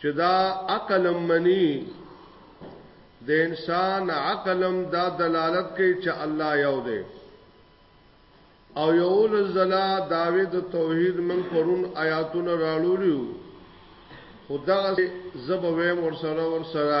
چې دا عقل هم مني، د انسان عقل هم دا دلالت کوي چې الله یو دی او یوولس ځله دعوې د توحید موږ پرون آیاتونه راړولیو خو دغه زه به ویم ورسره ورسره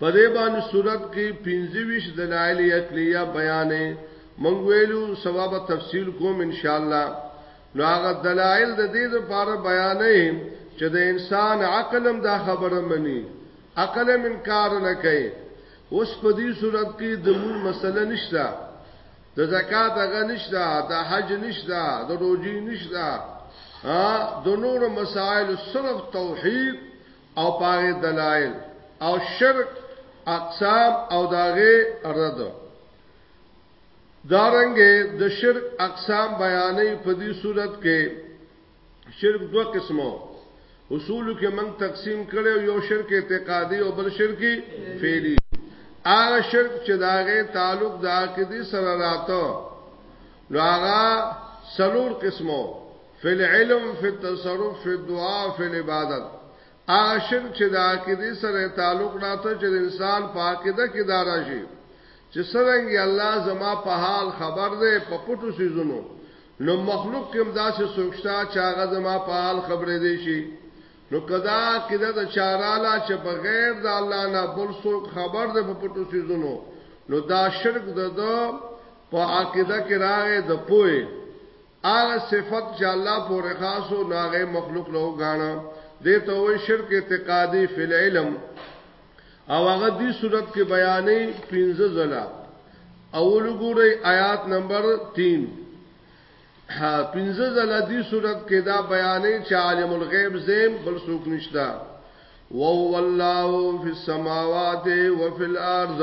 په دې باندې صورت کې 25 دلایل عقلیه بیانې مونږ ویلو سبا به تفصیل کوم ان شاء الله نو هغه دلایل د دې لپاره بیانې چې د انسان عقل هم دا خبره مني عقل هم انکار نه کوي اوس په دې صورت کې د مون مسله نشته د زکات هغه نشته د حج نشته د روزي نشته ا د نور مسائل صرف توحید او په هغې دلائل او شرک اقسام او د هغې رد. دارنګه د شرک اقسام بیانې په دې صورت کې شرک دوه قسمو اصول کې من تقسیم کړو یو شرک اعتقادي او بل شرک فعلی هغه شرک چې داغه تعلق د عقیده سره راته نو هغه سلور قسمو فی العلم فی التصرف فی الدعاء فی العبادت هغه شرک چې د عقیده سره تعلق راته چې انسان په عقیده کې دار شي چې څنګه الله زما په حال خبر دی په پټو سيزونو نو مخلوق کوم داسې سوچتا چې هغه زما په حال خبرې دی شي نو کدا کده د چاراله چې بغیر د الله نه بل څوک خبر دی په پټو سيزونو نو دا شرک د په عقیده کې راغې د پوي هغه صفت چې الله پورې خاصو ناغه مخلوق له غاڼه دې ته وې شرک اعتقادي فی العلم او هغه دې صورت کې بیانې 15 زلا اول ګورې آیات نمبر 3 15 زلا دې صورت کې دا بیانې چې عالم الغیب زم بل څوک نشتا وهو الله فی السماوات و فی الارض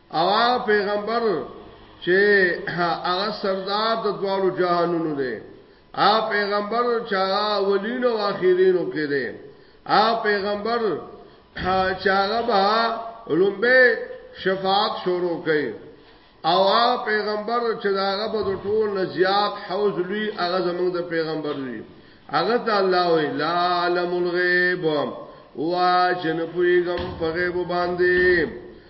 او هغه پیغمبر چې هغه سردار د دوالو جهانونو دی هغه پیغمبر چې هغه اولین او اخیرینو کې دی هغه پیغمبر چې هغه به لومبه شفاعت شروع کړي او هغه پیغمبر چې هغه به ټول نزيات حوز لوی هغه زموږ د پیغمبر دی هغه ته الله وی لا علم الغیب وا جن پویګم په غیب باندې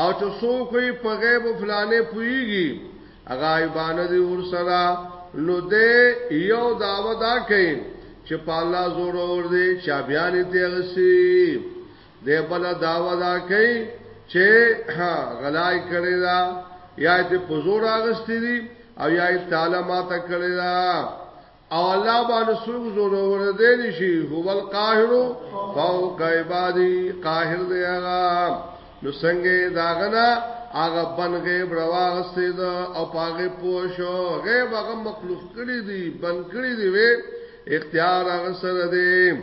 او چې څوک وي په غیب فلانه پويږي هغه ایبان دي ور سره نو دې یو داوا دا کوي چې په الله زور اور دي چا بیان ته غسي دې بل داوا دا کوي چې غلای کړی دا یا دې په زور اغستې دي او یا تعالی ما ته کړی دا او الله باندې څوک زور ور دي نشي هو القاهر فوق عبادي قاهر دی هغه نو څنګه داغنا هغه بن غیب رواغسته ده او پاغه پوښو غیب هغه مخلوق کړی دی بن کړی دی وی اختیار هغه سره دی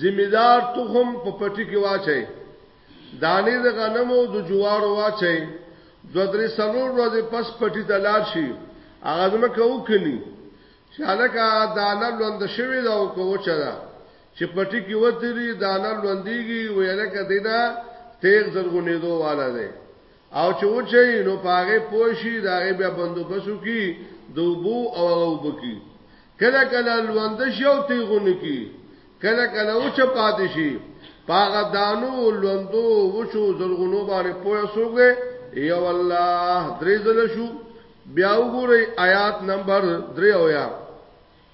زمیدار تخم په پټي کې واچي دانې د غنمو د جوارو واچي دو درې سلور ورځې پس پټي ته لاړ شي هغه ځمکه وکني چې هلکه دانه لوند شوی دا او کوچه ده چې پټي کې ودري دانه لوندېږي ویلکه دینا تیغ زرغونېدو والا دی او چې وچي نو پاغه پوشي دا غي بیا بندوبسو کی دوبو او غوب کی کله کله لوند شو تیغون کی کله کله وچ پاتې شي پاغه دانو لوندو وچو زلغونو باندې پوهه سوګه یو الله درې زل شو بیا وګورئ آیات نمبر 3 اویا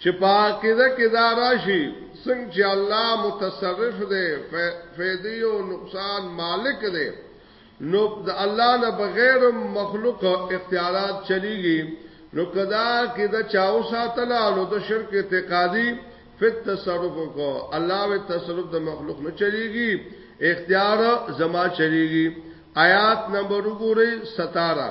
چې په عقیده کې دا راشي څنګه چې الله متصرف دی فیدی او نقصان مالک دی نو د الله نه بغیر مخلوق اختیارات چلیږي نو کدا کې دا چاو ساتل نو د شرک اعتقادي فت تصرف کو الله و تصرف د مخلوق نه چلیږي اختیار زما چلیږي آیات نمبر وګورئ 17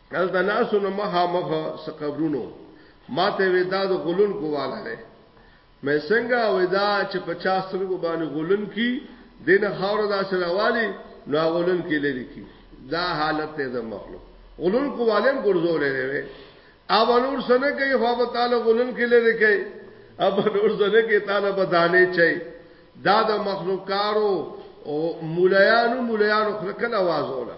کله د لاسو نه مخه مخه سقبرونو ماته وې دا د غلون کوواله ده مې څنګه وې دا چې 50 سرګو باندې غلون کی دینه خاور دا سره والی نو غلون کې لري کی دا حالت ته د مخلوق غلون کوواله ګرځولې وې او نور سنه کوي خو تعالی غلون کې لري کوي اب نور سنه کې تعالی بدانه چي دا د مخلوقارو او مولایانو مولایانو خلک اواز ولا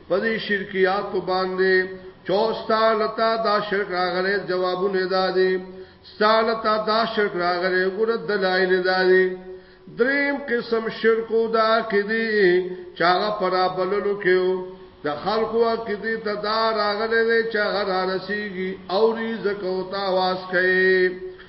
پدی شرکیات باندی چوستا لتا دا شرک راغلی جوابون دادی ستا لتا دا شرک راغلی ګور دلائل دادی دریم قسم شرکو دا عقیدی چاگا پرا بللو کیو دا خلقو عقیدی تا دا راغلی دی چاگا را رسیگی اوری زکوتا واس کئی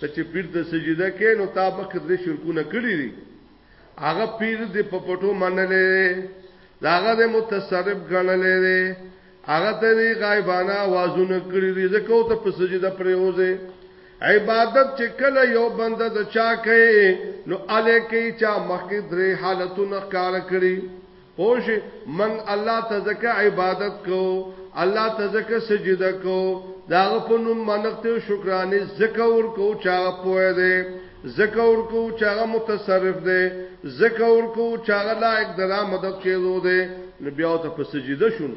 ته چې پیر ته سجده کې نو تا مخکې درې شرکونه کړی دي هغه پیر دې په پټو منلې داغه دې متصرف غنلې دي هغه ته دې غایبانه आवाजونه کړی دي ځکه او ته په سجده پرې اوځي عبادت چې کله یو بنده د چا کوي نو الی کوي چا مخکې درې حالتونه ښکار کړی پوه شئ موږ الله ته ځکه عبادت کوو، الله ته ځکه سجده کوو، د هغه په نوم منښت او شکرانې ځکه ورکوو چې هغه پوه دی، ځکه ورکوو چې هغه متصرف دی، ځکه ورکوو چې هغه لایق د رامدد کېدو دی، نو بیا ورته په سجده شو.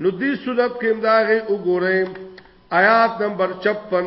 نو دې صورت کې هم د هغې وګورئ آیات نمبر 56.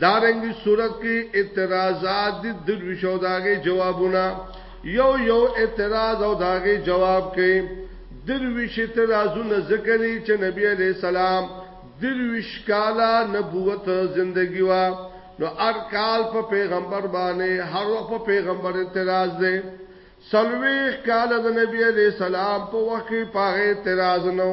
دارنګي صورت کې اعتراضات دي درویش او داغه جوابونه یو یو اعتراض او داغه جواب کوي درویش اعتراضونه ذکرې چې نبی علی السلام درویش کالا نبوت زندگی وا نو ار کال په پیغمبر باندې هر وخت په پیغمبر اعتراض دی سلويخ کال د نبی علی السلام په وخت په اعتراض نو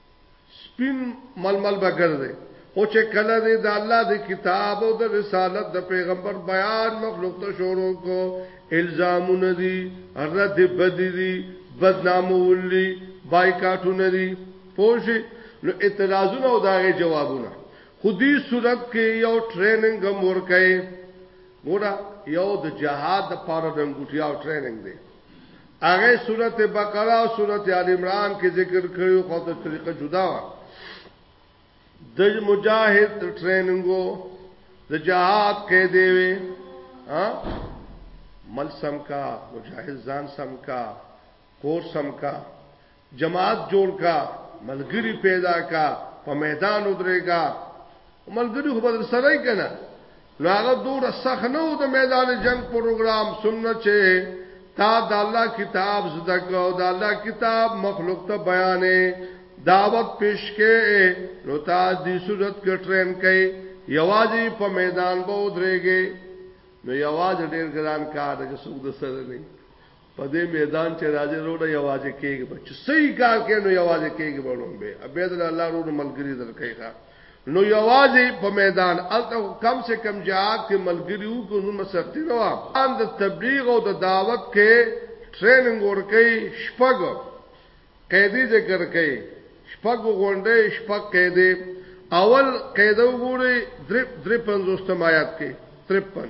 سپين ململ به ګرځې خو چې کله دې د الله د کتاب او د رسالت د پیغمبر بیان مخلوق ته شروع کو الزامونه دي رد بد دي بدنامول دي بایکاټونه دي پوه نو اعتراضونه او داغه جوابونه خودي صورت کې یو ټریننګ هم ورکړي ګوره یو د جهاد د پاره د انګوټیا ټریننګ دی هغه سورته بقره او سورته ال عمران کې ذکر کړو خو ته طریقه جدا و د مجاهد ټریننګو د جهاد کې دی وي ها مل سم کا مجاهد ځان سم کا کور سم کا جماعت جوړ کا ملګری پیدا کا په میدان ودرېګا ملګری خو بدل سره کنا نو هغه دور سخ نه و د میدان جنگ پروګرام سنت چې تا د الله کتاب زده کو د الله کتاب مخلوق ته بیانې دعوت پیش کې نو تا د صورت کې ټرین کې یوازې په میدان به ودرېږي نو یوازې ډېر ګران کار د څوک د سره نه په دې میدان چې راځې روره یوازې کېږي به چې صحیح کار کې نو یوازې کېږي به نوم به ابید الله روره ملګری درکې ښا نو یوازې په میدان الته کم سے کم جهاد کې ملګری وو کو نو مسرتی نو ان د تبلیغ او د دعوت کې ټریننګ ورکې شپږ قیدی ذکر کې شپږ غونډې شپږ قیدې اول قیدو ګوري درې درې پنځوستم آیات کې 53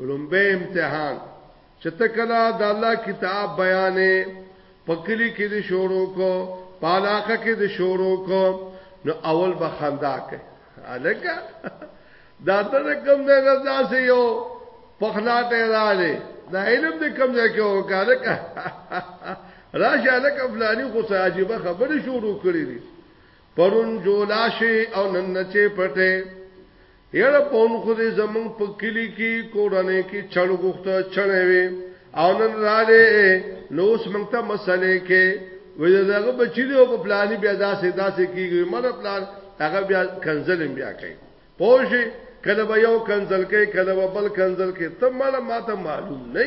لومبه امتحان چې تکلا د الله کتاب بیانې پکلی کې دې شروع کو پالاخه کې دې شروع کو نو اول به خندا کوي الګا دا ته کوم نه غزا سي یو پخلاټه رااله دا علم دې کوم ځای کې وکړه کا راشه لک افلانی خو ساجيبه خبره شروع کړې دي پرون جولاشه او نن نچې پټه یاره پون خو دې زمونږ په کلی کې کورنۍ کې چړ غوښته چړې وي او نن رااله نو اوس مونږ ته مسلې کې وې دغه بچی دی او په پلاني بیا داسې داسې کیږي مله پلان هغه بیا کنزلم بیا کوي پوجي کله به یو کنزل کې کله به بل کنزل کې ته مله ماته معلوم نه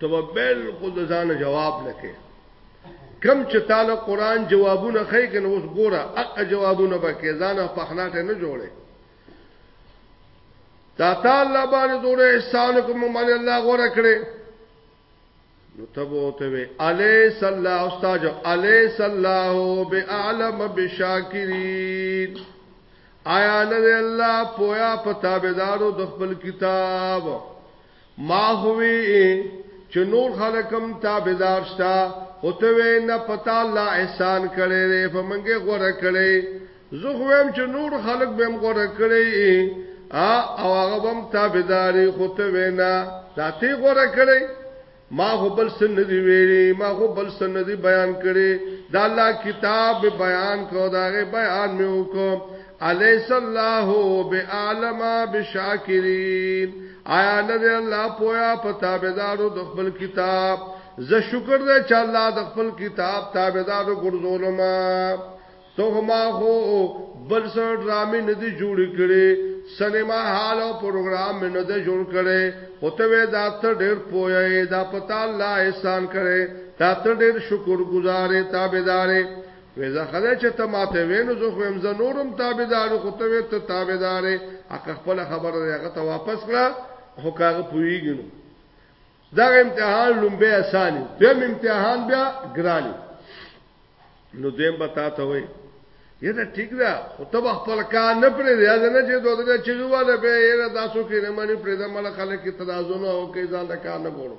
ته بالکل د ځان جواب لکه کم چې تعالی قران جوابونه خې کنه اوس ګوره اق جوابونه به کې ځان په خناټه نه جوړه دا تعالی باندې دوره احسان کوم باندې الله غوړه کړې نو تبو ته وی علی صلی الله استاد علی صلی الله بعلم بشاکرین آیا نه الله پویا په تابعدارو د خپل کتاب ما خو وي چې نور خلک هم تابعدار شته خو ته وې نه پتا الله احسان کړي دې په منګه غوړه کړي زه خو ویم چې نور خلک به هم غوړه کړي او هغه هم تابعداري خو ته وې نه دا ته غوړه کړي ما خو بل سن دی ویلي ما خو بل سن دی بیان کړي دا الله کتاب بیان کو داغه بیان مې وکم الیس الله بعالم بشاکرین آیا نه دی الله پویا په تابعدارو د خپل کتاب زه شکر دې چې الله د خپل کتاب تابعدارو ګرځولم ته ما هو بل سر ډرامې نه دی جوړ کړي سینما حال او پروګرام مې نه دی جوړ کړي او ته وې دا ته ډېر پویا دا پتا الله احسان کړي دا ته ډېر شکر گزارې تابعدارې وې زه خدای چې ته ماته وینو زه خو هم زه نورم تابعدار خو ته وې ته تابعدار اکه خپل خبره هغه ته واپس کړه خو کاغه پویږي نو دا امتحان لومبه اساني دیم امتحان بیا ګراني نو دیم بتا ته وې یره ټیک ده خو ته خپل کار نه پرې دی دا نه چې دوه دې چې واده به یره تاسو کې نه مانی پرې دا مله خلک تدازونه او کې ځان د کار نه ګورو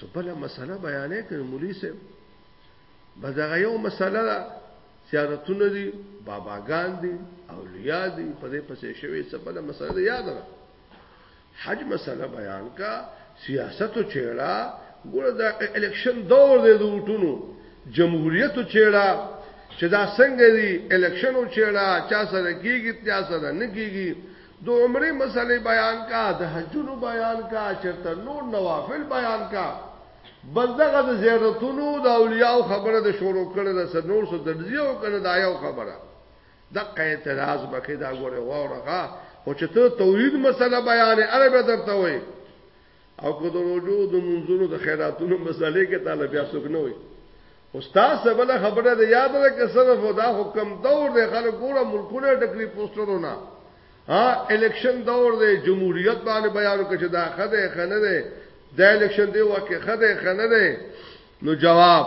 سبله مسله بیانې کړي مولوی صاحب بزغه یو مسله ده سیارتونه دي باباګان دي اولیاء دي په دې پسې شوی سبله مسله ده یاد ده حج مسله بیان کا سیاست او چیړه ګوره دا الیکشن دور دی د وټونو جمهوریت او چیړه چې دا څنګه دی الیکشن او چیړه چا سره کیږي چا سره نه کیږي د عمرې مسئلې بیان کا، د حجونو بیان کا، چرته نور نوافل بیان کا، بس دغه د زیارتونو د اولیاو خبره د شروع کړی ده، څه نور څه درځي او کنه دا یو خبره. دقه اعتراض به کې دا ګوره واورغه خو چې ته توحید مسله بیانې اره به درته وي او که د روجو د منځونو د خیراتونو مسلې کې تعالی بیا څوک نه وي استاد سبله خبره ده یاد ده که صرف دا حکم دور دی خلک ګوره ملکونه ټکري پوسټرونه ها الیکشن دور دی جمهوریت باندې بیان وکړي چې دا خده خنه ده د الیکشن دی وکه خده خنه ده نو جواب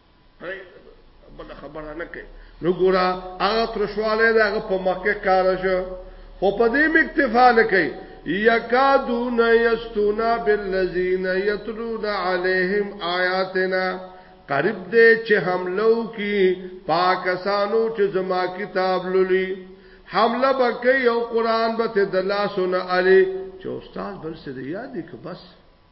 بل خبره نه کوي نو ګورا هغه ترشواله دا هغه په مکه کار شو خو په دې مکتفا نه کوي یکادون یستونا بالذین یتلون علیہم آیاتنا قریب دې چې حملو کی پاکستانو چې زما کتاب لولي حمله بکې او قران به ته دلاسونه علي چې استاد بل څه دی یاد کې بس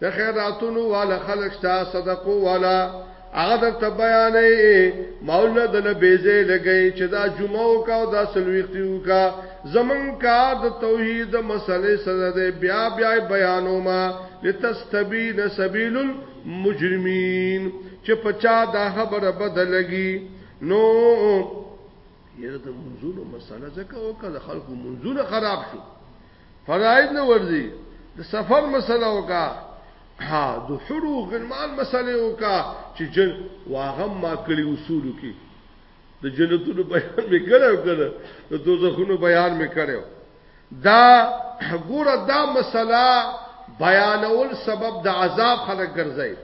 د خیراتونو والا خلق شتا صدقو والا هغه د تبیانې مولا د لبیزه لګی چې دا جمعه او کا دا سلوختیو کا زمون کار د توحید مسلې سره د بیا بیا بیانو ما لتستبین سبیل المجرمین چې پچا دا خبره بدلږي نو یره د منزونو مسله ځکه او کله خلکو منزونه خراب شو فرائض نه ورځي د سفر مسله وکا ها د حرو غنمال مسله وکا چې جن واغم ما کړی اصول کې د جنتونو بیان مې کړو کړو د دوزخونو بیان مې کړو دا ګوره دا مسله بیانول سبب د عذاب خلک ګرځي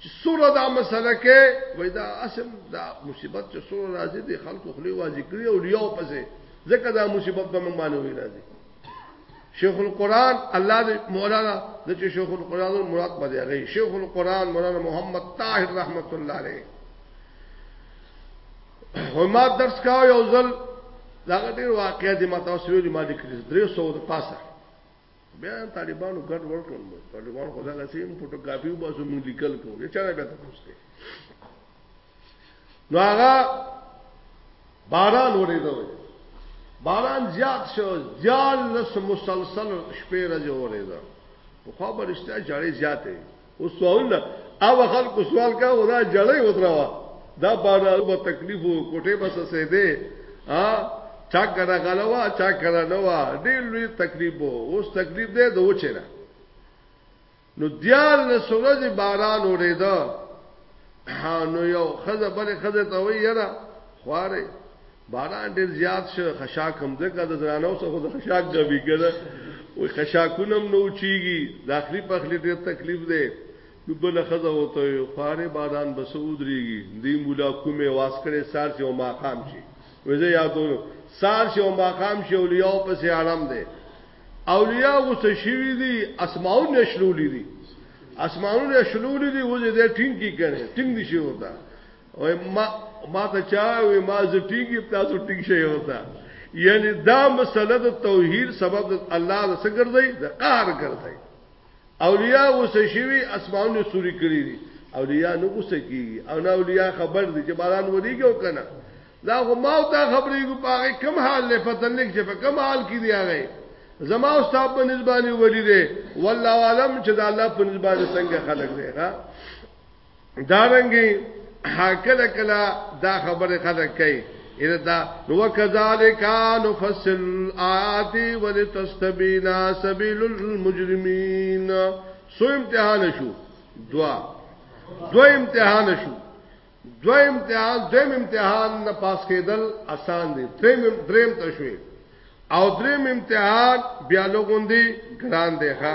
چې سوره دا مسله کې وای دا اصل دا مصیبت چې سوره راځي د خلکو خلی واځي کړی او لیاو پسې ځکه دا مصیبت به موږ باندې وی راځي شیخ القران الله دې مولانا د چې شیخ القران مراد باندې هغه شیخ القران مولانا محمد طاهر رحمت الله علیه هما درس کا یو ځل دا ډیر واقعیا دي ما تاسو ویلي ما دې کړی درې سو د پاسه بیا طالبانو ګډ وډ کړل مو طالبان خو ځان سیم فوټو کاپی وباسو مونږ لیکل کوو یا چاره به تاسو ته نو هغه باران ورېدو باران زیات شو دیال لس مسلسل شپې راځي ورېدو په خو برشته جړې زیاتې اوس سوال ده هغه خلکو سوال کا او دا جړی ودراوه دا بارانو به تکلیف وو کوټه به سسې دی ها چا کړه غلوا چا کړه نو ډېر لوی تکلیف وو اوس تکلیف دی د وچره نو دیال لسورځي باران اورېده نو یو خزه بل خزه ته وی یاره خواره باران ډېر زیات شو خشاک هم ځکه د زرانو څخه د خشاک غوي کړه او خشاکونه هم نو چیږي د اخري پخلي ډېر تکلیف دی نو بل خزه وته یو خواره باران بس ودرېږي دی مولا کومه واس کړي سار شي او ماقام شي وځه یادونو سار شي او ماقام شي اولیاء په سي عالم دی اولیاء غوسه شوی دي اسماون نشلولې دي اسمانونه شلولې دي وځه دې ټینګ کی کړي ټینګ دي شي وته او ما ما ته چا وی ما زټیږي تاسو ټیک شي وتا یعنی دا مسله د توحید سبب الله د سګر دی د قهر ګرځي اولیاء اوس شوی اسمانونه سوري کړی دي اولیاء نو اوس کیږي او نه اولیاء خبر دي چې باران ودیږي او کنه دا خو ما او تا خبرې کو پاره کم حال له پتن لیک چې په کم حال کې دی هغه زما او صاحب په نسبانه ولی دی والله عالم چې دا الله په نسبانه څنګه خلق دی ها دارنګي کله کله دا خبره خلک کوي ان دا نو کذالک نفصل آیات ولتستبینا سبیل المجرمین سو امتحان شو دوا دو امتحان شو دو امتحان دیم امتحان نه پاس کېدل آسان دي دریم دریم تشوي او دریم امتحان بیا لوګون دي ګران دی ښا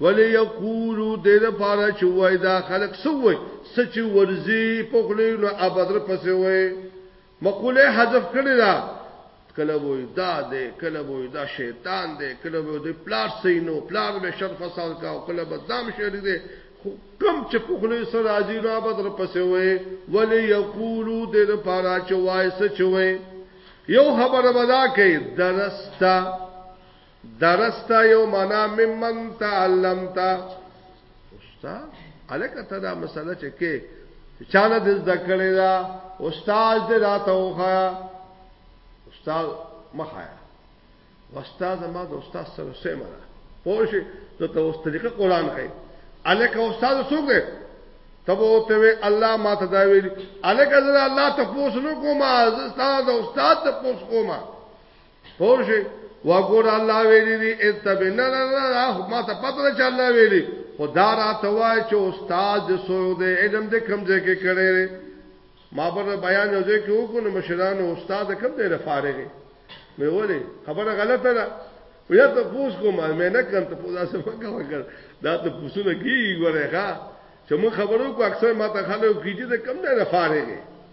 ولی یقولو دې لپاره چې وای دا خلک څه وای څه چې ورځي په خله نو ابدر پسې وای مقوله حذف کړی دا کله وای دا دې کله وای دا شیطان دې کله وای دې پلار سینو پلار به شر فساد کا او کله بدنام شهر دې کم چې په خله سره راځي نو ابدر پسې وای ولی یقولو دې لپاره چې وای څه چې وای یو خبره بدا کوي درستا درست یو معنا ممن تعلمت استاد الکه ته دا مسله چې کې چانه د زده کړې دا استاد دې راته وخایا استاد مخایا استاد ما د استاد سره سیمه ده پوه شي ته ته اوس طریقه قران کوي الکه استاد څوک دی تب او ته الله ما ته دا ویل الکه زه الله ته پوس نو کومه زه استاد استاد ته پوس کومه پوه شئ وګور الله ویلی دی اتبع نه نه نه ما ته پته ده چې الله ویلی خدا را توای چې استاد د سویو د علم د کم ځای کې کړی دی ما پر بیان یو ځای کې وکړو مشران او استاد کم دی نه فارغ مې وله خبره غلطه ده ویا ته پوس کوم مې نه کړم ته پوزا سم وکړ دا ته پوسونه کیږي ګوره ښا چې موږ خبرو کو اکثر ما ته خلک کیږي د کم دی نه فارغ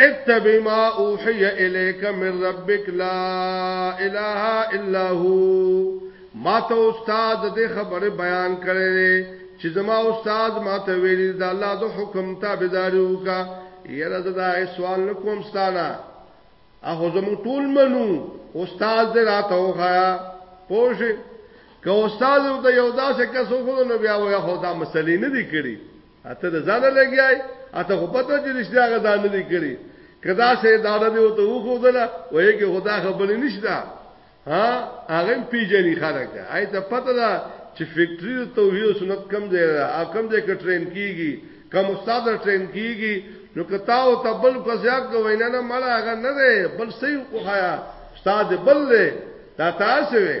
اتبع ما اوحی الیک من ربک لا اله الا هو ما ته استاد دې خبره بیان کړې چې زما استاد ما ته ویل د الله د حکم تابعداري وکا یره دا سوال نکوم ستانه اخو زمو ټول منو استاد دې راته وخایا پوه که استاد ته یو داسې کس وخو نو بیا وای خو دا مسلې نه دی کړی اته د ځانه لګیای اته خو پته چې رښتیا هغه ځان نه کړی کدا سه اداره دی او ته وخودله وایي کې خدا خبرې نشته ها هغه پیجنې خلک ده آی ته پته ده چې فیکټری توحید سنت کم ځای ده او کم ځای کې ټرین کیږي کم استاد ټرین کیږي نو کتا او تبل کو زیات کو وینا نه مړه هغه نه ده بل صحیح وخایا استاد بل ده دا تاسو وي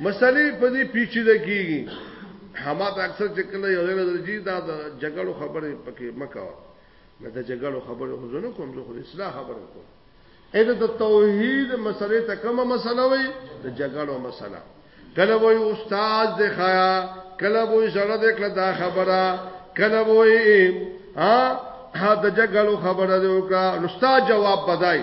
مسلې په دې پیچیده کیږي. حماد اکثر چې کله یو ځای له درجی دا د جګړو خبرې پکې مکوه نه د جګړو خبرې خو زه نه کوم زه خو د اصلاح خبرې کوم اې د توحید مسلې ته کومه مسله وي د جګړو مسله کله وای استاد د خیا کله وای زړه د کړه دا خبره کله وای ها د جګړو خبره دی وکړه استاد جواب بدای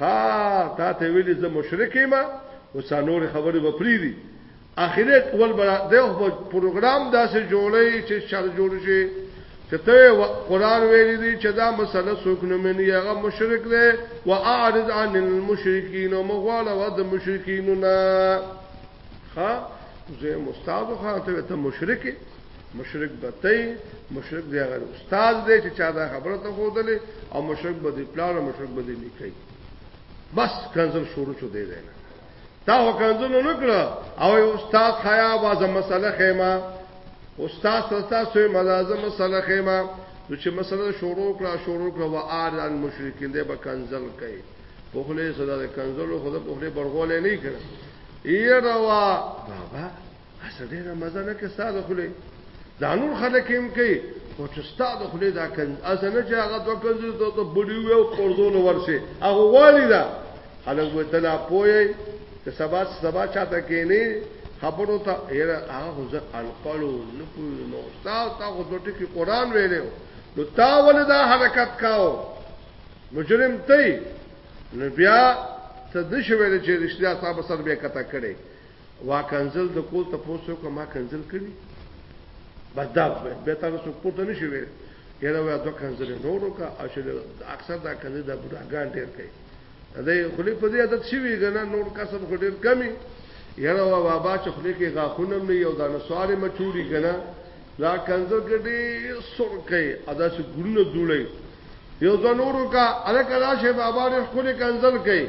ها تا ته ویلي زه مشرک یم او څنور خبرې به پریری اخرت ول بلا دغه پروګرام داسې جوړی چې شر جوړ شي چې ته قرآن ویلي دي چې دا مسله څوک نه مني هغه مشرک دی واعرض عن المشرکین او مغواړه د مشرکین نه ها زه استاد خو ته ته مشرک مشرک بتای مشرک دی غیر استاد دی چې چا دا خبره ته خودلې او مشرک به دی پلان او مشرک به دی نکي بس کنزل شروع شو دی نه تا هو کنزل نه کړه او استاد خیا واز مسله خیمه استاد ستا سوی مزازه مسله خیمه نو چې مسله شروع کړه شروع کړه و آران مشرکین دی به کنزل کوي پخله صدا د کنزلو خود پخله برغولې نه کړ ای روا بابا اسدې نه مزه نه کې ساده خله ځانور خلک هم کوي خو چې ستاد خله دا کن اسنه چې هغه دوه کنځل ته ته بډي وي او قرضو نو ورسي هغه والی دا خلک وې دلا پوي ته سبا سبا چاته کېنی خبرو ته هر هغه خو ځه القلو نو پوي نو استاد تا خو دوټه کې قران ویلو نو تا ول دا حرکت کاو مجرم ته نو بیا ته د شویل چې رښتیا صاحب سر بیا کته کړي وا کنزل د کول ته پوسو کما کنزل کړي بس دا به تاسو پورته نشي ویل یره وای دوه کنځلې نورو کا او چې اکثر دا کنځلې د بډاګان ډېر کوي دا خلی په دې عادت شي ویګنه نور کسب خو ډېر کمی یره وای بابا چې خلی کې غاخونه نه یو دا نسوارې مچوري کنه دا کنځل کې ډېر سر کوي ادا چې ګړنه جوړي یو د نورو کا الکه راشه بابا ډېر خولي کنزل کوي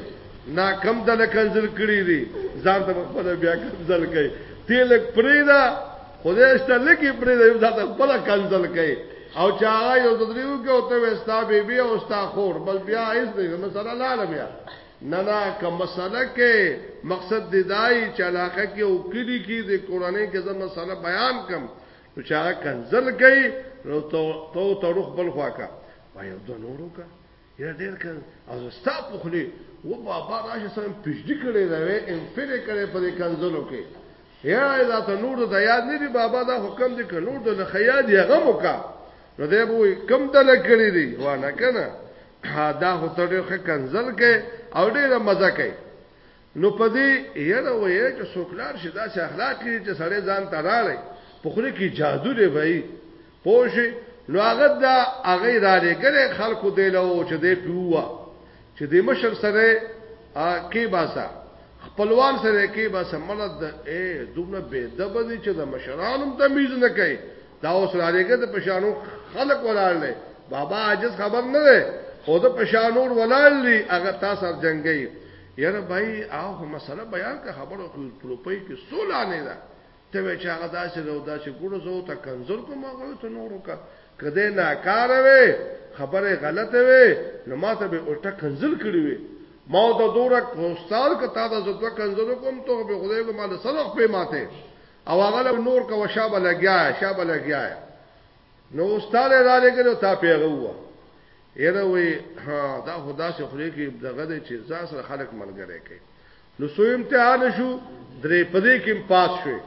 نا کم دل کنزل کړی دی ځان ته خپل بیا کنزل کوي تیل پریدا خدای شته لګي پریدا یو ځان ته خپل کنزل کوي او چې هغه یو د دریو کې او ته وستا بیبي او ستا خور بل بیا هیڅ نه مسله لاله بیا نه نه کوم مسله کې مقصد دی دای چې علاقه کې او کلی کې د قرانه کې زموږ مسله بیان کم نو چې هغه کنزل کوي نو تو ته روخ بل خوا کا وایي د نورو کا یره ډیر ک او ستا په خلی و بابا راشه سم پښډی کړي دا وې ان فیر کړي په دې کنزلو کې یره دا ته نور د یاد نه دی بابا دا حکم دې ک نور د خیا دی غم وکا نو دې بو کم دل کړی دی وانه کنه دا هو ته ډیر کنزل کې او ډیر مزه کوي نو په دې یره وایي چې سوکلار شي داسې اخلاق لري چې سړی ځان ته راړي په خله کې جادو دی وایي پوه شي نو هغه دا هغه را لګره خلکو دی له او چې دی پیوه چې د مشر سره کې باسا خپلوان سره کې باسا مله د اے دومره بے دبه دي چې د مشرانو تمیز نه کوي دا اوس را لګره د پښانو خلک ولاړل بابا عجز خبر نه ده خود پښانور ولاړ لري هغه تاسو جنگي یاره بایی هغه خو مسله بیان که خبره خو پروپی کې سولا نه ده ته وی چې هغه داسې ده او داسې ګړو زو ته کنزل کوم هغه ته نورو کا کده ناکار وي خبره غلطه وي نو ماته به الټا کنزل کړی وي ما د دوره کوستال کته د زړه کنزل کوم ته به خدای به مال سلخ په ماته او هغه نور کا وشابه لګیا شابه لګیا نو استاد را لګلو تا پیغه وو یره وی دا خدا سه خوري کې دغه د چې ځا سره خلک ملګری کوي نو سو امتحان شو درې پدې کې پاس شوې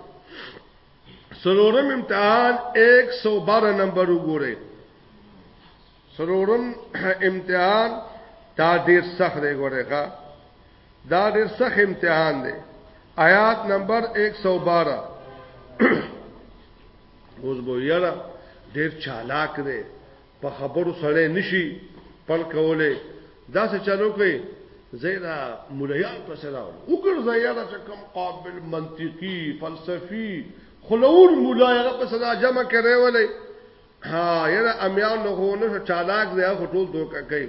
سرورم امتحان 112 نمبر وګوره سرورم امتحان دا ډیر سخت دی ګوره ښا دا ډیر سخت امتحان دی آیات نمبر 112 اوس به یاره ډیر چالاک دی په خبرو سره نشي پر کوله دا څه چلو کوي زینا مولایان په سره وګرځي یاره چې کم قابل منطقي فلسفي خلور مولایغه په سره جمع کړي ولې ها یاره امیان له هو نه چالاک دی خو ټول دوکه کوي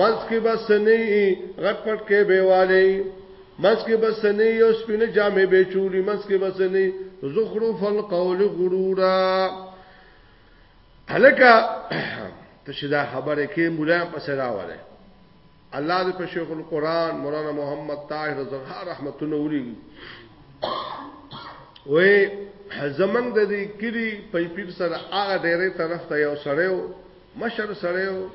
منځ کې به سنې غټ پټ کې به والي منځ کې به سنې یو سپینه جامې به چولی منځ کې به سنې زخرف القول غرورا هلکه ته چې دا خبره کې مولا په سره وره الله دې په شیخ القرآن مولانا محمد طاهر زغا رحمتونه ولي وې زمنګ د دې کلی په پیر سره هغه ډېرې طرف ته یو سړیو مشر سړی و،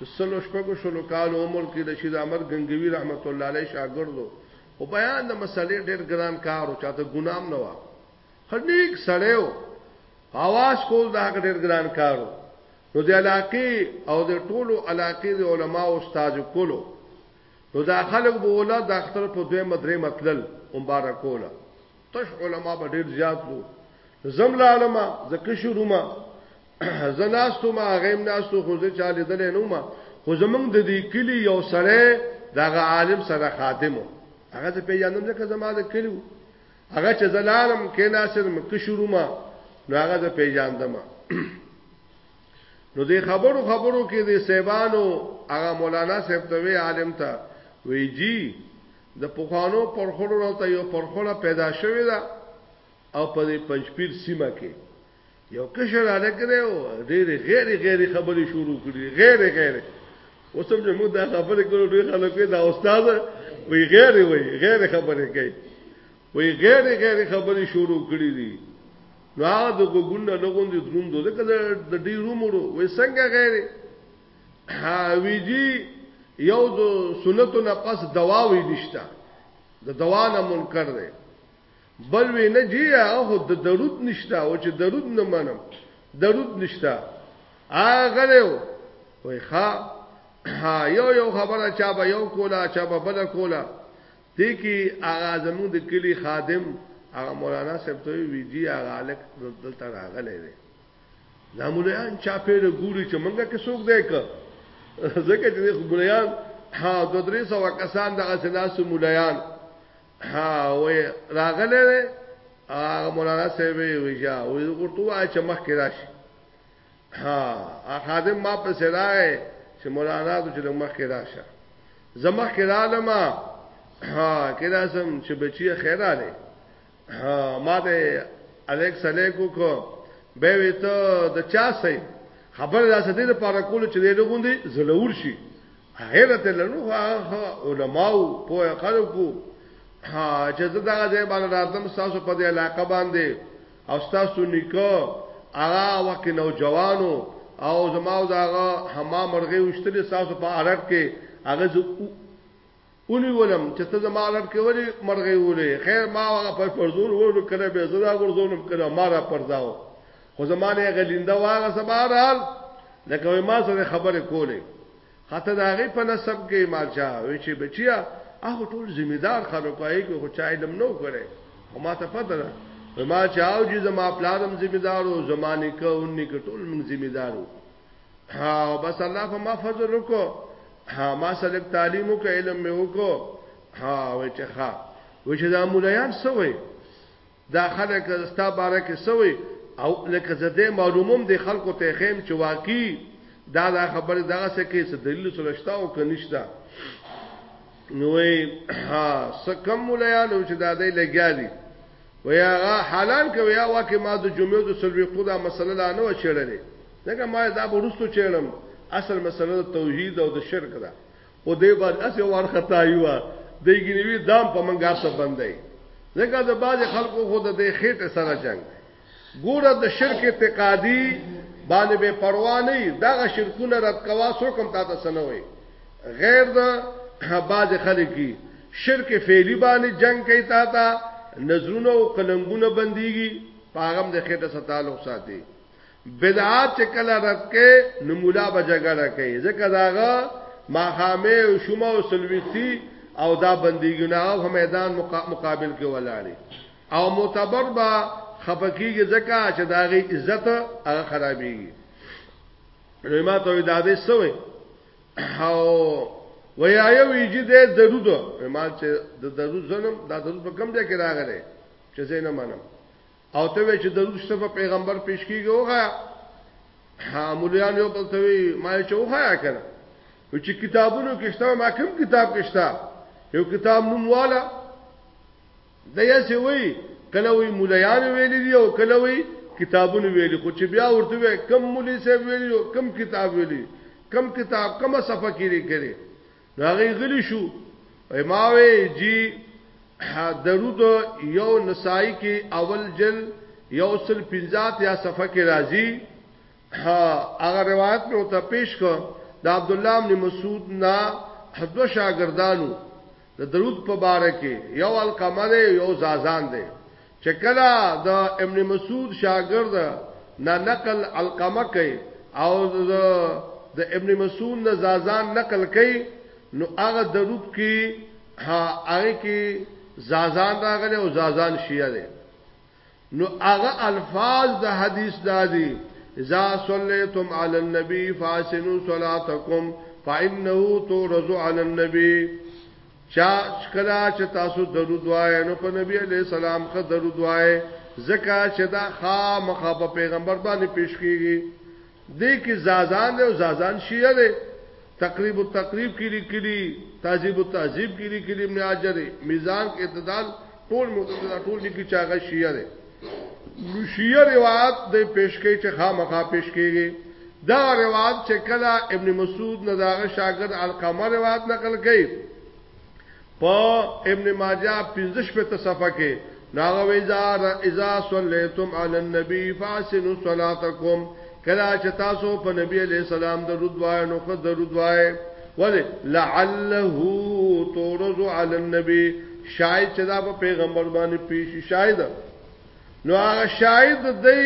د سلو شپږو شلو کالو عمر کې د شیر احمد ګنګوي رحمت الله علیه شاګرد و، خو بیان د مسئلې ډېر ګران کار و، چاته ګناه هم نه وه، ښه نېک سړی و، خو اواز کول د هغه ډېر ګران کار و، نو د علاقې او د ټولو علاقې د علماوو استازي کولو، نو دا خلک به وله د اختر په دویمه درېیمه تلل اومباره کوله، تش علما به ډېر زیات وو، نو زه هم لاړمه، زه کشر ومه، زه ناستو ما غیم ناستو خو زه چاله دل نه ما خو زمنګ د دې کلی یو سره دغه عالم سره خادمو هغه ته پیژنم ځکه زما د کلیو هغه چې زلالم کې ناصر مکه شروع ما نو هغه ته پیژاندم نو دې خبرو خبرو کې دې سیبانو هغه مولانا صاحب ته وی عالم ته وی جی د پخوانو پرخړو ته یو پرخړه پیدا شوې ده او په دې پنځپیر سیمه کې یو کشر الک دی او ډېری غیر غیر خبرې شروع کړې غیر غیر اوس هم چې موږ دا خبرې کولو ډېر خلک دا استاد وی غیر وی غیر خبرې کوي وی غیر غیر خبرې شروع کړې دي نو هغه د ګوګونه لغون دي دروند ده کله د ډی رومړو وې څنګه غیر ها ویجی یو د سنتو نه پس دوا وی نشتا د دوا نه منکر دی بل وی نه جی هغه خو د درود نشتا او چې درود نه منم درود نشتا هغه له وای ښا ها یو یو خبره چا به یو کولا چا به بل کولا دې کې هغه زموږ د کلی خادم هغه مولانا صاحب ته وی جی هغه الک دلته راغلی دی دا مولیان چا پیره ګوري چې منګه کې څوک دی که ځکه چې مولیان ها د درې سو کسان دغه سناسو مولیان ها وې راغله هغه مولانا صاحب وی جا وی ورته وای چې مخ کې راشي ها خادم ما په سراغه چې مولانا د چې مخ کې راشه زما کې رالم ها کې راسم چې بچي خیره لري ها ما ته الیکس الیکو کو به وی ته د چا سي خبر راځه دې لپاره کول چې دې لګوندې زلور شي هغه ته لنو هغه علماو په خلکو چې زه دا ځای باندې راځم تاسو په دې علاقه باندې او تاسو نکو هغه وخت نو جوانو او زماو داغه حمام مرغه وشتل تاسو په عرب کې هغه ونیولم چې ته زما لړ کې ولې مرغې ولې خیر ما هغه په پرزور ورو کړه به زړه ګرځولم کړه ما را پرځاو خو زمانه غلینده واغه سبارال لکه ما سره خبره کوله خاطر دا غي په نسب کې ما چا وی چې بچیا هغه ټول ذمہ دار خلک وایي چې خو چا علم نو کړي او ما ته پته ده ما چاو چې زما پلانم ذمہ دارو زمانه کوونی کې ټول موږ ذمہ دارو او بس الله خو ما فضل وکړو ما سلک تعلیم وکړ علم مې وکړو ها وای چې ښا وای چې دا مولایان سوې دا خلک ستا باره کې سوې او لکه زده معلوموم د خلکو ته خیم چې واقعي دا دا خبر دغه څه کې څه دلیل سره شته او که نشته نوې ها سکم مولایان چې دا دې لګیا دي ویا هغه حلال کوي یا واکه ما د جمعې د سلوي قدا مسله لا نه و چړلې ځکه ما دا ورستو چړم اصل مسله توحید او د شرک ده او دې باندې اسې وار خطا یو دې ګنیوي دام په منګار ته بندای ځکه د باز خلکو خو د دې خېټه سره جنگ ګوره د شرک اعتقادي باندې به پروا نه دا شرکونه رد کوا سو کم تا ته سنوي غیر د باز خلک کی شرک فعلی باندې جنگ کوي تا ته نظرونه او قلنګونه بنديږي پاغم د خټه سره تعلق ساتي بدعات چې کله رد کې نمولا به جګړه کوي ځکه داغه ماخامه او شومه او سلويتي او دا بنديږي نه او میدان مقابل کې ولاړي او معتبر با خپکیږي ځکه چې داغه عزت هغه خرابيږي نو ما ته دا دې سوې او ویا یو یجی ده درود مال چې د درود زنم دا درود په کم ځای کې راغلی چې زه نه منم او ته وی چې درود صرف پیغمبر پیش کیږي اوغه حاملیان یو بل ته وی ما چې اوغه کړه و چې کتابونو کې شته ما کوم کتاب کې شته یو کتاب نوم والا دی هسې وایي کله وایي مولایانو ویلي دي او کله وایي کتابونو ویلي خو چې بیا ورته وایي کوم مولوي صاحب ویلي او کوم کتاب ویلي کوم کتاب کومه صفحه کې لیکلي نو هغه غلي شو وایي ما وایي جی درود یو نسائی کې اول جل یو سل پنځات یا صفحه کې راځي هغه روایت مې ته پیش کړ د عبد الله بن مسعود نه حدو شاګردانو د درود په باره کې یو علقمه دی یو زازان دی چې کله د ابن مسعود شاګرد نه نقل علقمه کوي او د ابن مسعود نه زازان نقل کوي نو هغه درود کې هغه کې زازان راغلی او زازان شیعه دی نو هغه الفاظ د حدیث دادي، اذا صلیتم علی النبی فاحسنوا صلاتکم فانه تعرض علی النبی، چا چې کله چې تاسو درود وایئ نو په نبی علیه السلام ښه درود وایئ، ځکه چې دا خامخا په پیغمبر باندې پیش کیږي. دې کې زازان دی او زازان شیعه دی تقریب التقریب کې لیکلي تهذیب التهذیب کې لیکلي ابن حجر میزان کې اعتدال ټول متدل ټول لیکي چې هغه شیعه دی نو شیعه روایت د پیش کې چې خامخا پیش کېږي دا روایت چې کله ابن مسعود نه داغه شاګرد القمه روایت نقل کړي په ابن ماجه 55 صفحه کې ناغه ویزا اذا صلیتم علی النبی فاسنوا صلاتکم کلا چې تاسو په نبی علی السلام د رود وای نو خو د رود وای ولی لعله تورز علی النبی شاید چې دا په پیغمبر باندې پیش شاید نو هغه شاید دی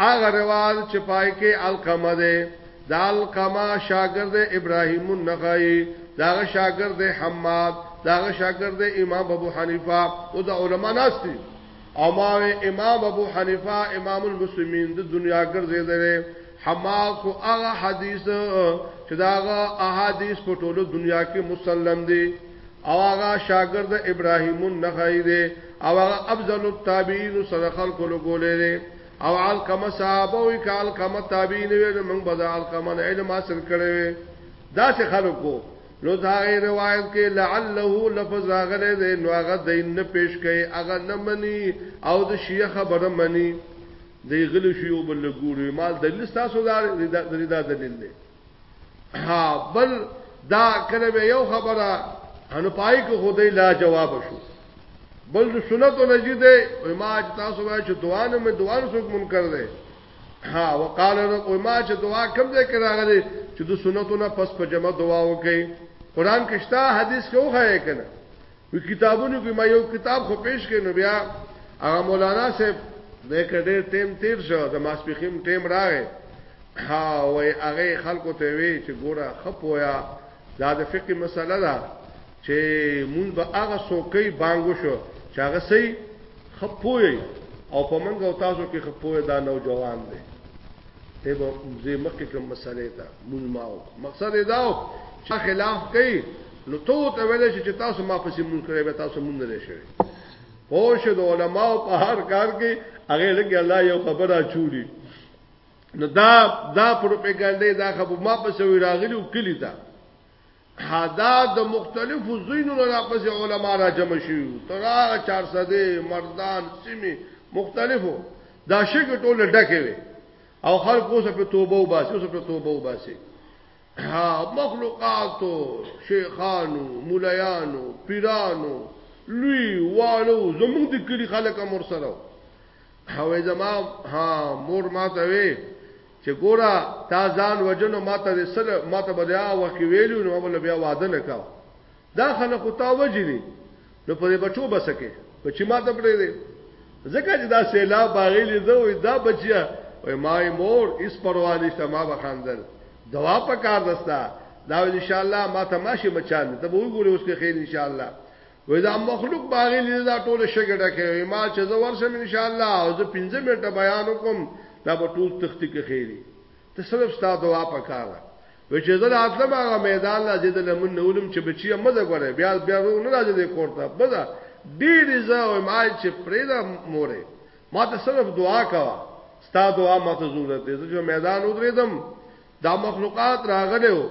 هغه روایت چې پای کې القمه ده د القمه شاګرد ابراهیم النخعی دا شاګرد حماد دا شاګرد امام ابو حنیفه او د علما ناشتي او ما امام ابو حنیفه امام المسلمین د دنیا ګرځیدل حما خو هغه حدیث چې دا هغه احادیث په ټولو دنیا کې مسلم دي او هغه شاګرد ابراهیم النخعی دی او هغه افضل التابعین سره خلق لګولې دی او علقمه صحابه او کال کمه تابعین ویل موږ به دا علقمه علم حاصل کړی وي دا څه خلکو نو دا روایت کې لعله لفظ راغلی دی نو هغه دین نه پیش کړي هغه نه مني او د شیخ خبره مني دی غلی شو یو بل له ګوري مال دلیل ستاسو دا د دا دلیل دی ها بل دا کله به یو خبره ان پای کو خدای لا جواب شو بل د سنت او نجی دی او ما چې تاسو وای چې دعا نه مې دعا نه څوک منکر دی ها وقال رب او ما چې دعا کم دی کړه غلي چې د سنتو نه پس په جمع دعا وکړي قران کې شته حدیث کې وخایې کنه په کتابونو کې ما یو کتاب خو پیش کړي نو بیا هغه مولانا صاحب د کډې ټیم تیر شو د ماسپخیم ټیم راغې ها وای هغه خلکو ته وی چې ګوره خپویا دا د فقې مسله ده چې مونږ به هغه سوکې بانګو شو چې هغه سي خپوی او په منګ او تاسو کې خپوی دا نوجوان دی ته به زه مخکې کوم مسلې ته مونږ ماو مقصد دا چې خلاف کوي نو ته ته ویل شي چې تاسو ما پسې مونږ کړی به تاسو مونږ نه شوي پوه شو د علماو په هر کار کې هغه لګي الله یو خبره چولی نو دا دا پروپاګاندا دا خبر ما پسې وی راغلی او کلی دا حدا د مختلفو زینو را پسې علما را جمع شي تر 400 مردان سیمه مختلفو دا شګ ټول ډکه وي او خلکو سره توبه وباسي سره توبه وباسي ها مخلوقاتو شیخانو مولایانو پیرانو لوی والو زموږ د کلی خلک امر سره او زما ها مور ما ته وی چې ګورا تا ځان وجنو ما ته سره ما ته بیا وکی ویلو نو بیا واده نه کاو دا خلک خو تا وجني نو په دې بچو بسکه بچی ما ته پرې دی ځکه چې دا سیلاب باغې لیدو دا بچیا وای ما مور اس پروا نشته ما بخاندل دوا په کار دستا دا ان شاء الله ما ته ماشي مچان ته به وګورې اوس کې خیر ان شاء الله وای دا مخلوق باغې لیدو دا ټول شګړه کوي ما چې زور شم ان شاء الله او زه 15 منټه بیان وکم دا به ټول تختی کې خیری ته صرف ستا دعا پکار ده و چې زه راتلم هغه میدان لا زید لمن نولم چې بچی مزه غره بیا بیا روغ نه راځي د کورته بزا ډیر زه او ما چې پریدا مورې ما ته صرف دعا کوا ستا دعا ما ته ضرورت دی زه میدان ودریدم دا مخلوقات راغلو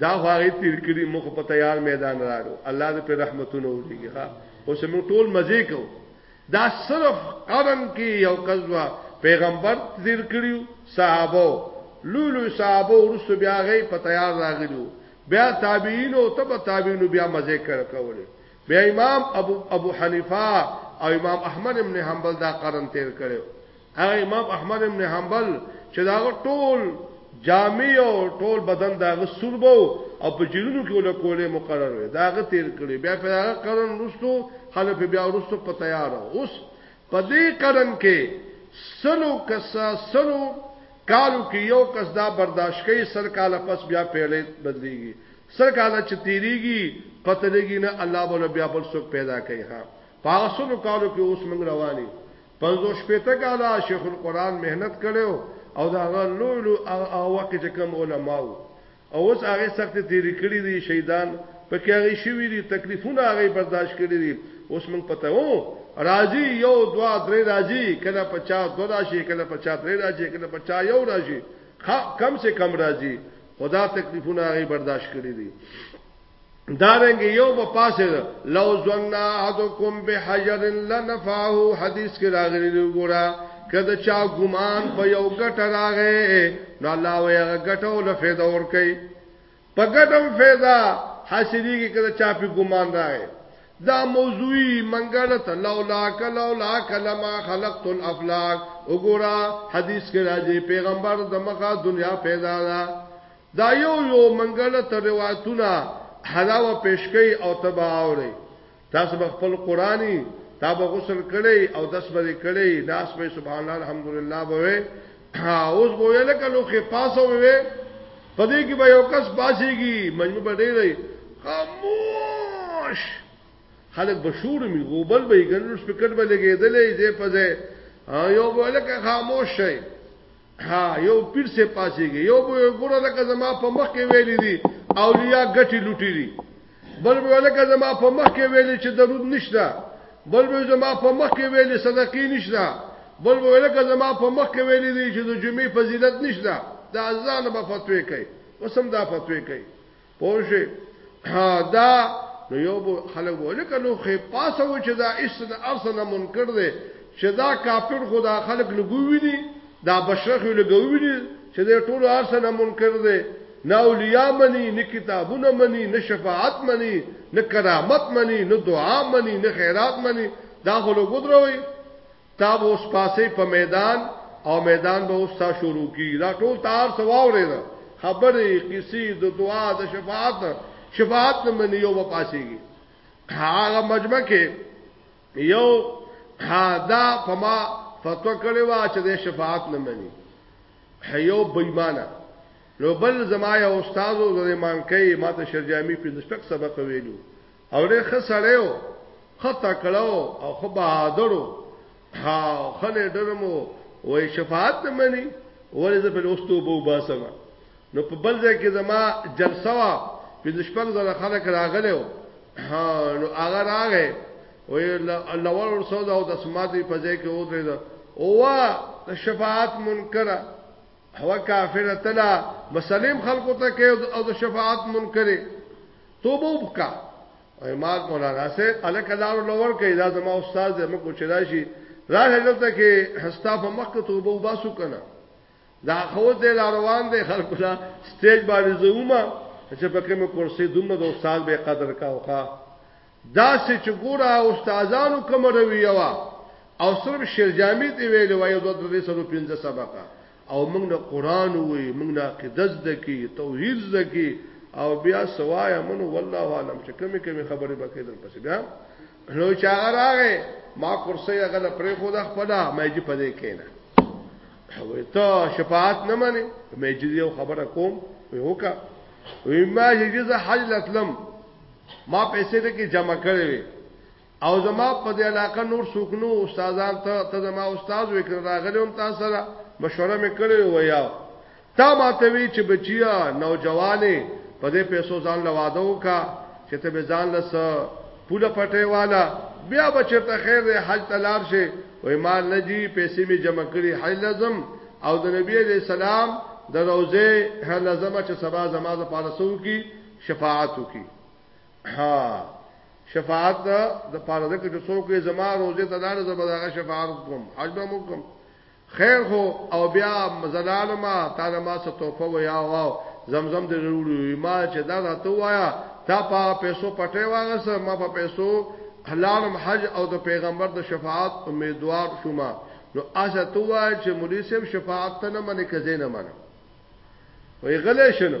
دا خو هغه تیر کړي مخ په تیار میدان راړو الله دې په رحمتونو وړيږي ها اوس موږ ټول مزه کو دا صرف قرن کې یو قزوا پیغمبر تیر کړیو صحابه لولو صحابه ورسو بیا غي په تیار راغلو بیا تابعین او تبع تابعین بیا مزه کړ کوله بیا امام ابو ابو حنیفه او امام احمد ابن حنبل دا قرن تیر کړو هغه امام احمد ابن حنبل چې دا ټول جامع او ټول بدن دا غسربو او په جیرونو کې له کولې مقرر وي دا غ تیر کړي بیا په هغه قرن رستو خلف بیا رستو په تیار اوس په دې قرن کې سلو کسا سلو کالو کې یو کس دا برداشت کوي سر کاله پس بیا پیړې بدليږي سر کاله چې تیریږي پته لګي نه الله بوله بیا بل څوک پیدا کوي ها پاسونو کالو کې اوس موږ رواني پنځوس شپېته کاله شیخ القرآن محنت کړی وو او د هغه لوی لوی هغه وخت کې چې کوم علما وو او اوس هغه سختې تېرې کړي دي شهیدان په کې هغه شوي دي تکلیفونه هغه برداشت کړي دي اوس موږ پته وو راځي یو دوا درې راځي کله په چا دو راشي کله په چا درې راځي کله په چا یو راشي کم سے کم راځي خدا تکلیفونه هغه برداشت کړي دي دارنګ یو په پاسه لو ظننا احدکم بحجر لنفعه حدیث کې راغلی دی ګورا کله چا ګمان په یو ګټ راغې نو الله وی هغه ګټو له فایده ور کوي په ګټم فایده حاصلې کې کله چا په ګمان راغې دا موضوعي منګړه ته لولا کلولا کلمہ خلقت الافلاک وګورا حدیث کې راځي پیغمبر دمخه دنیا پیدا ده دا يو يو منګله تر روایتونه حلاوه پیش کوي او تبا اوري تاسو به خپل قرآني تا به غسل کړي او داس به کړي ناس به سبحان الله الحمدلله به وي اوس به ویل کلو خې پاسو وي پدې کې به یو کس پاسيږي مجموع به ډېرې خاموش خلک بشور می غوبل به ګنل سپیکر به لګېدلې دې پځه یو بوله که خاموش شي ها یو پیر سے پاسیږي یو به ګوره لکه زما په مخ کې ویلې دي اولیاء ګټي لوټي دي بل به لکه زما په مخ کې ویلې چې درود نشته بل به زما په مخ کې ویلې صدقې نشته بل به لکه زما په مخ کې ویلې دي چې د جمعې فضیلت نشته دا ځان په فتوی کوي وسم دا فتوی کوي پوجي دا نو یو به خلک وله کنو خې پاسه و چې دا اس د ارسل منکر دی چې دا کافر خدا خلک لګوي دي دا بشرخ لګوي دي چې دا ټول ارسل منکر دی نه اولیاء منی نه کتابونه منی نه شفاعت منی نه کرامت منی نه دعا منی نه خیرات منی دا خلک ودروي تا به اوس پاسې په میدان او میدان به اوس تا شروع کی دا ټول تار څه واورېده خبرې کیسې د دعا د شفاعت شفاعت نه مني یو پاسېږي هغه مجمع کې یو دا په ما فتوا کړې و چې د شفاعت نه مني یو بېمانه نو بل زما یو استاد د مانکې ماته شرجامي په دشتک سبق ویلو او ډېر ښه سړی و، ښه تکړه و او ښه بهادر و. ښه لیډر هم و. وایي شفاعت نه مني، ولې زه پرې اوس توبه وباسم. نو په بل ځای کې زما جلسه وه، پنځه شپږ زره خلک راغلي وو. نو هغه راغی، وایي لور ورسره ده او د سماعت یې په ځای کې ودرېد. وه د شفاعت منکره، وه کافره ته لا مسلې هم خلکو ته کوې او د شفاعت منکرې. توبه وکا او ما مولانا سه الک لار لور کوي دا زما استاد دې مکو چې راشي راځه دلته کې هستا په مخ کې توبه وباسو کنه دا خو دې روان دي خلکو لا سټیج باندې زوما چې په کوم کورسي دومره د استاد به قدر کاوخه دا سې چې ګوره استادانو کوم رویه وا او صرف شیر جامع دی ویل وایو د 315 سبقه او موږ نه قران وې موږ نه عقیده زده کی توحید زده کی او بیا سوایا منو والله عالم چې کمی کمی خبرې بکې در پسې بیا نو چې هغه راغې ما کرسي هغه له پرې خو د خپل مې جی پدې کېنه وې ته شفاعت نه منې مې جی یو خبره کوم وې وکا وې ما چې زه حج لتلم ما پیسې دې کې جمع کړې وې او زما په دې علاقه نور څوک نو استادان ته ته زما استاد وکړ راغلی هم تاسو سره مشوره مې کړې و یا تا ما ته وی چې بچیا نوجوانې په دې پیسو ځان لواده وکا چې ته به ځان لس پوله پټې والا بیا بچته خیر دې حج تلار شي وای ما نه دی پیسې می جمع کړې حج لازم او د نبی عليه السلام د روزه هر لازمه چې سبا زما د پارسو کی شفاعت وکي ها شفاعت دا د پاره د کې څوک یې زما روزه ته دار زبردغه شفاعت کوم حج به مو کوم خیر خو او بیا مزلال ما تعالی ما څه توفه و یا واو زمزم دې وروړي ما چې دا راته وایا تا په پیسو پټه واغسه ما په پیسو حلالم حج او د پیغمبر د شفاعت امیدوار شوما نو اسه تو وای چې مولوی صاحب شفاعت ته نه منې کزې نه منې وای غلې شنو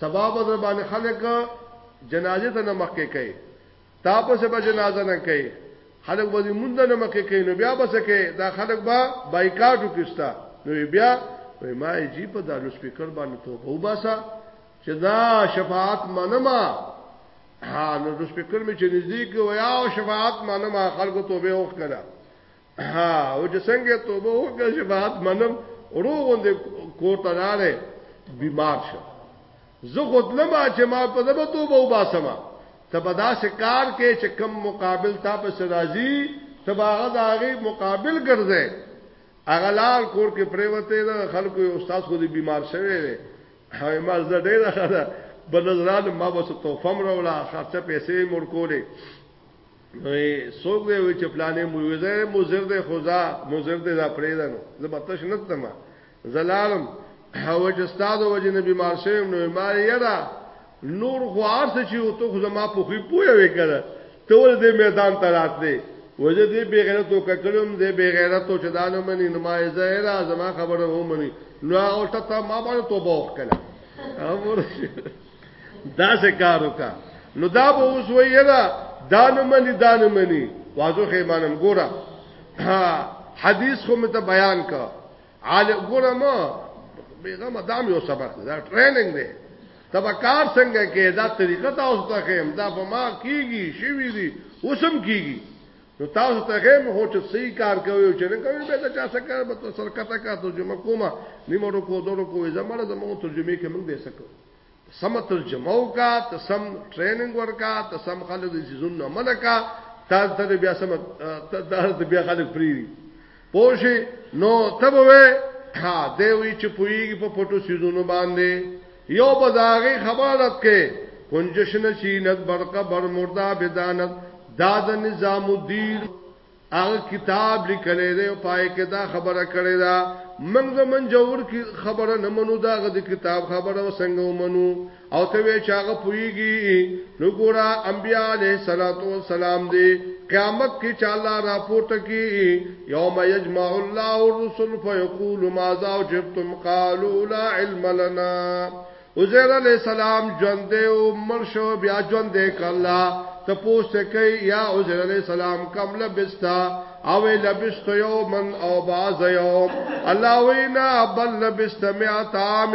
سبا به در باندې خلک جنازې ته نه مخکې کوي تا په سبا جنازه نه کوي خلک به مونږ نه مخکې کوي نو بیا به څه کوي دا خلک به بایکاټ وکړستا نو بیا وای ما جی په دالو سپیکر باندې توبه وباسا چې دا شفاعت منما ها نو د سپیکر می چې نږدې کې ویا او شفاعت منما خلکو توبه وکړه ها او چې څنګه توبه وکړ چې بعد منم روغون دې کوته راړې بیمار شو زه خود لما چې ما په دغه توبه وباسم ته به دا شکار کې چې کم مقابل تا په سرازي ته باغه دا غي مقابل ګرځي اغلال کور کې پریوته دا خلکو استاد خو دې بیمار شوی دی هاي ما زه ډېر ښه بنظران ما بس توفم راولا خرچه پیسې مور کولې نو څوک دی وی چې پلانې مو وزه مزر دی خدا مزر دی دا پریدنو زبتش نتما زلالم او چې استاد او جن بیمار شوم نو ما یرا نور خو ارس چې او ته خو زما په خو پوهه وکړه ته ول دې میدان ته راتلې وجه دې بے غیرتو ککلم دې بے غیرتو چې دانه منی نو ما زهرا زما خبره و منی نو او ته ما باندې توبه وکړه امر داسې کار وکا نو دا به اوس وایي دا دانه منی دانه منی واځو خې مانم ګوره حدیث خو مته بیان کا عال ګوره ما بیغه مدام یو سبق دا ټریننګ دی تبا کار څنګه کې دا طریقه تاسو ته خیم دا په ما کیږي شوی دی اوسم کیږي نو تاسو ته غیم هو چې صحیح کار کوي او چې نه کوي به دا چا څه کار به تاسو کته کا ترجمه کومه نیمه رکو دوه رکو زموږ زموږ ترجمه کې موږ به سکو سم ترجمه وکا ته سم ټریننګ ورکا ته سم خلک د سيزون عمل کا تاسو ته بیا سم تاسو ته بیا خلک پری پوشي نو تبوي ها دی وی چې پویږي په پټو سيزونو باندې یو بزاغي خبرت کې کنجش نشینت برقه بر مردا بدانت دا د نظام الدین هغه کتاب لیکلې دی او پای کې دا خبره کړې ده منځ منجور کی خبره نه منو دا غد کتاب خبره وسنګو منو او ته وی چاغه پویږي نو ګورا انبیاء علیه الصلاۃ والسلام دی قیامت کې چې الله راپورته کی یوم یجمع الله الرسل فیقول ماذا اجبتم قالوا لا علم لنا عزیر علیہ السلام ژوند او مرشو بیا ژوند کلا ته پوسټ کوي یا عزیر علیہ السلام کم لبستا او لبست یومن او باز یوم الله وینا بل لبست مئات عام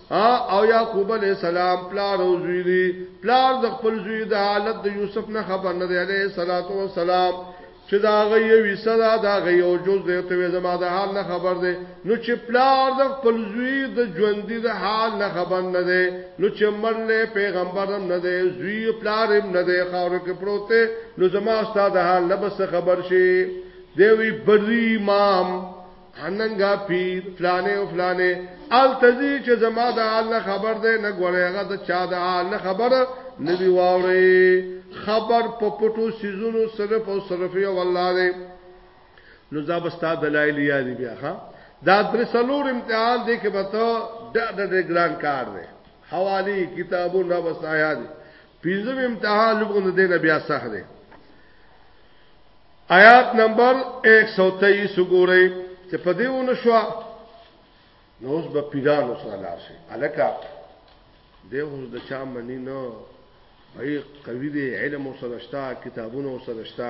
او یعقوب علی السلام پلار او زوی دی پلار د خپل زوی د حالت د یوسف نه خبر نه دی علی صلوات و سلام چې دا غي وی صدا دا غي او جز دی ته زما د حال نه خبر دی نو چې پلار د خپل زوی د ژوند د حال نه خبر نه دی نو چې مرله پیغمبرم نه دی زوی پلارم نه دی خاور کې پروت نو زما استاد حال نه بس خبر شي دی وی بری امام هننګا پیر فلانه او فلانه التزی چې زما د حال نه خبر ده نه غوړی هغه د چا د حال نه خبر نه دی واوري خبر په پټو سيزونو صرف او صرف یو الله دی نو زابستا دلایل یادی بیا ها دا در سلور امتحان دی کې بتو د د ګران کار دی حوالی کتابو نه وسایا دی پینځم امتحان لوګو نه دی بیا سخت دی آیات نمبر 123 وګورئ چې په دې ونه شو نو اوس به پیرانو سره لاړ شي الکه دې اوس د چا منی نه وای قوی دی علم او سرشتہ کتابونو او سرشتہ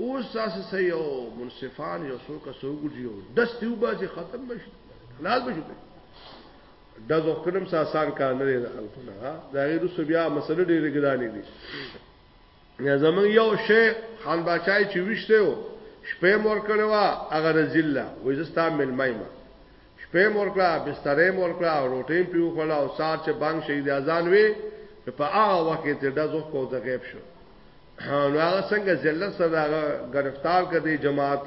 اوس تاسو سه یو منصفان یو سو کا سو ګرځي او دس دیو بازي ختم بشي خلاص بشي د ځوکلم ساسان کار نه لري خلکو نه دا غیر سو بیا مسله ډېرې ګرانې دي زموږ يو شيخ خان باچا يې چې ويشتی و، شپه يې هم ورکړې وه، هغه رزيل له، وايي زه ستا مېلمه يم. شپه يې هم ورکړه، بستره يې هم ورکړه، روټۍ هم پرې وخوړه او سهار چې بانګ شهيد اذان وې، نو په هغه وخت کې ترې ډز وکړ او د غيب شو. نو هغه څنګه ذلت سره هغه ګرفتار کړ دې جماعت.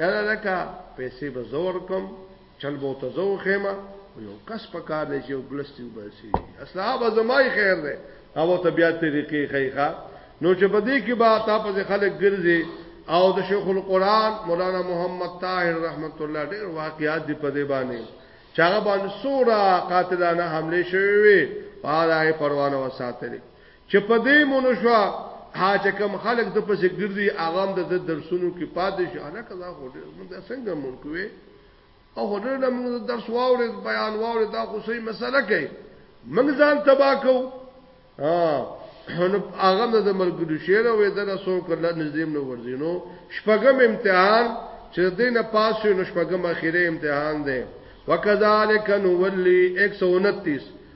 یاره لکه پیسې به زور کوم چل به ته زو خېما یو کس پکار دی چې وګلستي وباسي اصحاب زمای خیر دی هغه ته بیا طریقې خیخه نو چې په دې کې با تا په خلک ګرځي او د شیخ القرآن مولانا محمد طاهر رحمت الله ډېر واقعات دی په دې باندې چاغه باندې سورا قاتلانه حمله شوې وي پاره پروانه وساتلې چې په دې مونږ شو ها چې کوم خلک د پسې ګرځي هغه هم د درسونو کې پاتې شي انا کذا خو دې موږ څنګه مونږ کوي او هو دې موږ درس واورې بیان واورې دا خو صحیح مسله کوي موږ ځان تبا کو ها نو هغه د ملګرو شعر او د رسول کله نظام نو ورزینو شپږم امتحان چې دینه پاس شو نو شپږم اخیری امتحان دی وکذالک نولی 129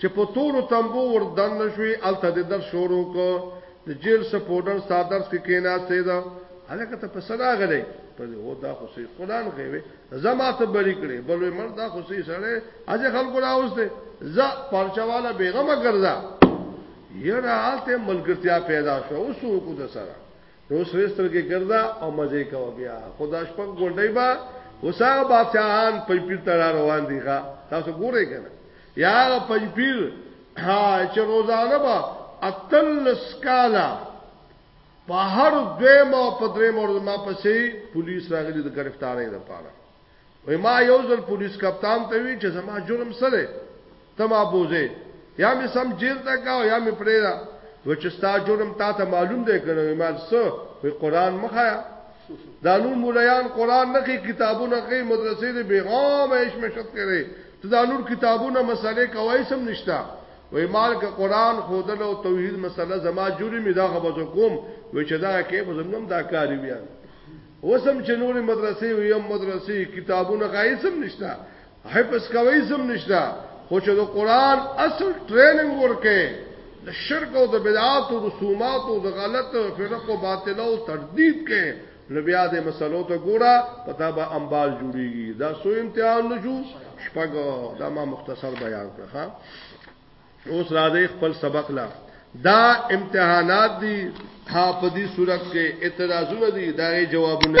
چې په تورو تمبو ور دننه شوې، هلته دې درس شروع کړ، د جېل سپورډن ستا درس کې کېناستی ده، هلکه ته په څه راغلی؟ په دې، هو دا خو څه قرآن ښې وې، ځه ما ته بري کړې، بل وې مړ دا خو څه سړی هسې خلکو راوستی، ځه پارچه واله بېغمه ګرځه، یړه هلته یې ملګرتیا پیدا شوه، اوس څه وکړو د سره؟ نو سرې سترګې ګرځا او مزه کوه بیا خو دا شپږ غونډې به وساغه بادشاہان په پیر ته روان دي ښا تاسو ګورئ کنه یا هغه پنځ پیر چې روزانه به اتل سکالا په هر دویم او په دریم ورځ ما پسې پولیس راغلي د گرفتارۍ لپاره وای ما یو ځل پولیس کپتان ته وی چې زما جرم سره ته ما بوزه یا می سم جیل ته کا یا می پریرا و چې ستا جرم تا ته معلوم دی کنه ما سو وی قران مخایا دا نور مولایان قران نه کی کتابونه کی مدرسې دې بیغام ایش مشت کړي ته دا نور کتابونه مسالې کوي سم نشتا وی مال که قران خودل او توحید مسله زما جرم دا غبزو کوم و چې دا کې بزنم دا کاری بیان اوس هم چې نورې مدرسې وي هم مدرسې کتابونه غایې سم نشته حفظ کوي سم نشته خو چې د قران اصل ټریننګ ورکه د شرک او د بدعات او رسومات او د غلط فرق او باطل او تردید کې نو بیا د مسلو ته ګوره پتا به انبال جوړیږي دا سو امتحان نشو شپږ دا ما مختصر بیان کړه اوس راځي خپل سبق لا دا امتحانات دي ها په دې صورت کې اعتراضونه دي دا جوابونه